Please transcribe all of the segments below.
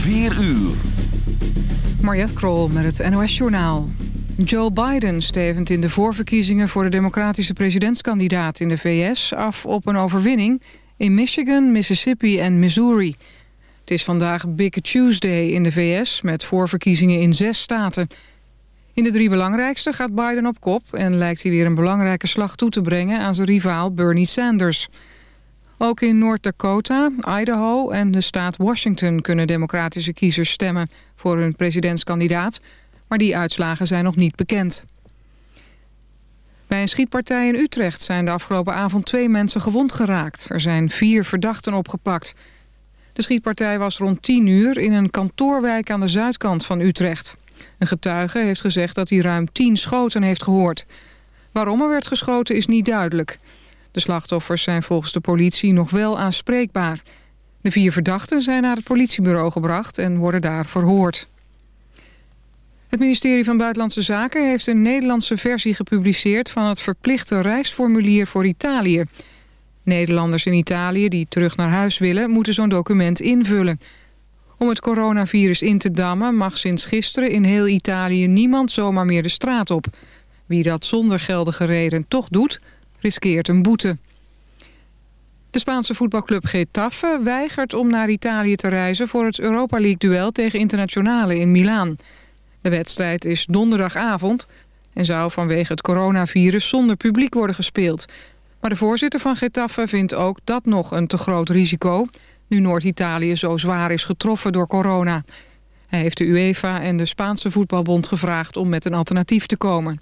4 uur. Mariette Krol met het NOS Journaal. Joe Biden stevend in de voorverkiezingen voor de democratische presidentskandidaat in de VS af op een overwinning in Michigan, Mississippi en Missouri. Het is vandaag Big Tuesday in de VS met voorverkiezingen in zes staten. In de drie belangrijkste gaat Biden op kop en lijkt hij weer een belangrijke slag toe te brengen aan zijn rivaal Bernie Sanders. Ook in North Dakota, Idaho en de staat Washington kunnen democratische kiezers stemmen voor hun presidentskandidaat, maar die uitslagen zijn nog niet bekend. Bij een schietpartij in Utrecht zijn de afgelopen avond twee mensen gewond geraakt. Er zijn vier verdachten opgepakt. De schietpartij was rond 10 uur in een kantoorwijk aan de zuidkant van Utrecht. Een getuige heeft gezegd dat hij ruim 10 schoten heeft gehoord. Waarom er werd geschoten is niet duidelijk. De slachtoffers zijn volgens de politie nog wel aanspreekbaar. De vier verdachten zijn naar het politiebureau gebracht en worden daar verhoord. Het ministerie van Buitenlandse Zaken heeft een Nederlandse versie gepubliceerd... van het verplichte reisformulier voor Italië. Nederlanders in Italië die terug naar huis willen... moeten zo'n document invullen. Om het coronavirus in te dammen mag sinds gisteren in heel Italië... niemand zomaar meer de straat op. Wie dat zonder geldige reden toch doet, riskeert een boete. De Spaanse voetbalclub Getafe weigert om naar Italië te reizen... voor het Europa League-duel tegen Internationale in Milaan... De wedstrijd is donderdagavond en zou vanwege het coronavirus zonder publiek worden gespeeld. Maar de voorzitter van Getafe vindt ook dat nog een te groot risico... nu Noord-Italië zo zwaar is getroffen door corona. Hij heeft de UEFA en de Spaanse voetbalbond gevraagd om met een alternatief te komen.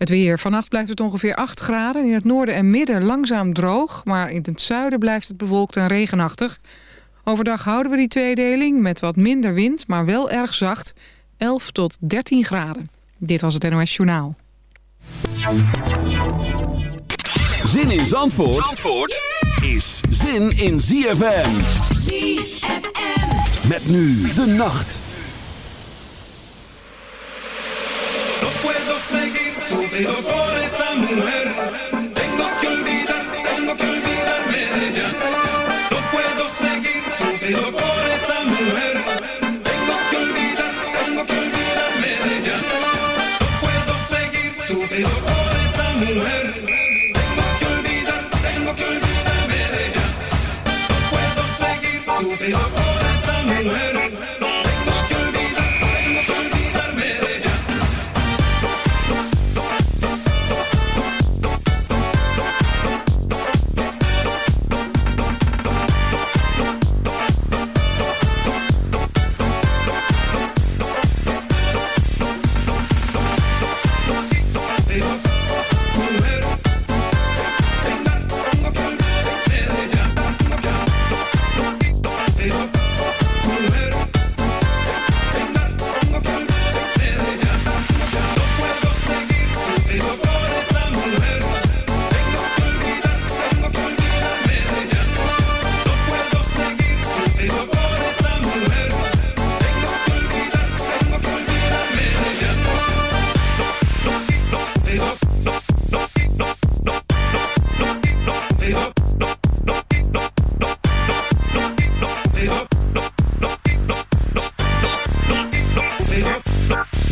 Het weer. Vannacht blijft het ongeveer 8 graden. In het noorden en midden langzaam droog, maar in het zuiden blijft het bewolkt en regenachtig... Overdag houden we die tweedeling met wat minder wind, maar wel erg zacht. 11 tot 13 graden. Dit was het NOS Journaal. Zin in Zandvoort, Zandvoort is zin in ZFM. ZFM. Met nu de nacht. Seguir subido por esa mujer.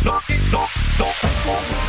knock knock knock knock. knock knock knock knock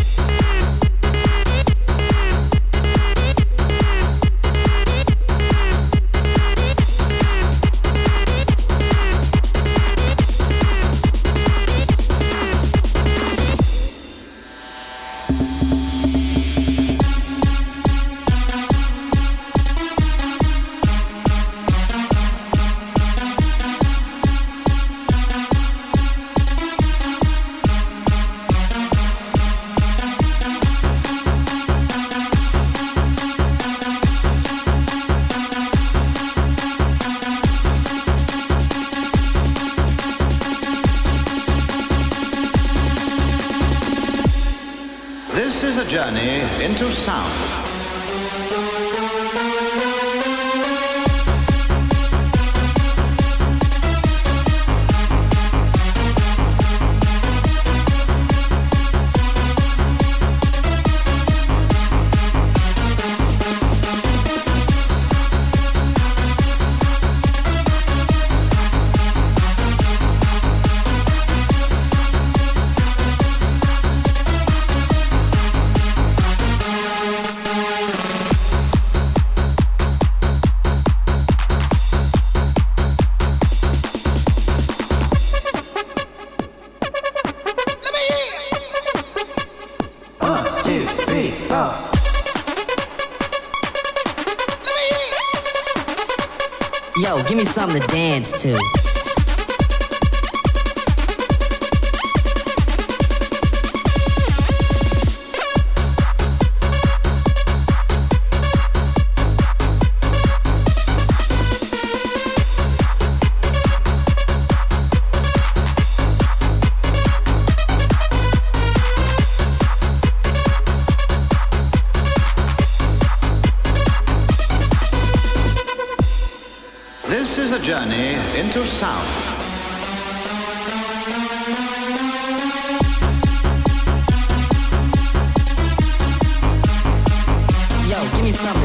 into sound. heads to. journey into sound. Yo, give me some.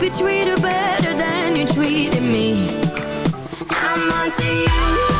hope you treat her better than you treated me. I'm on to you.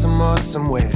some more somewhere.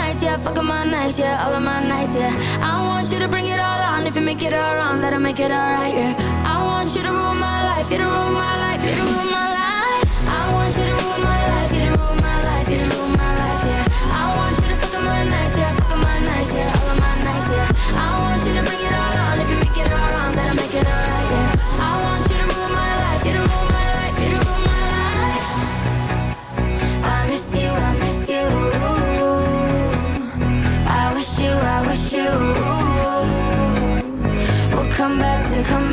nights, yeah, fucking my nights, yeah, all of my nights, yeah. I want you to bring it all on. If you make it all wrong, i make it all right, yeah. I want you to rule my life, you to rule my life, you to rule my life.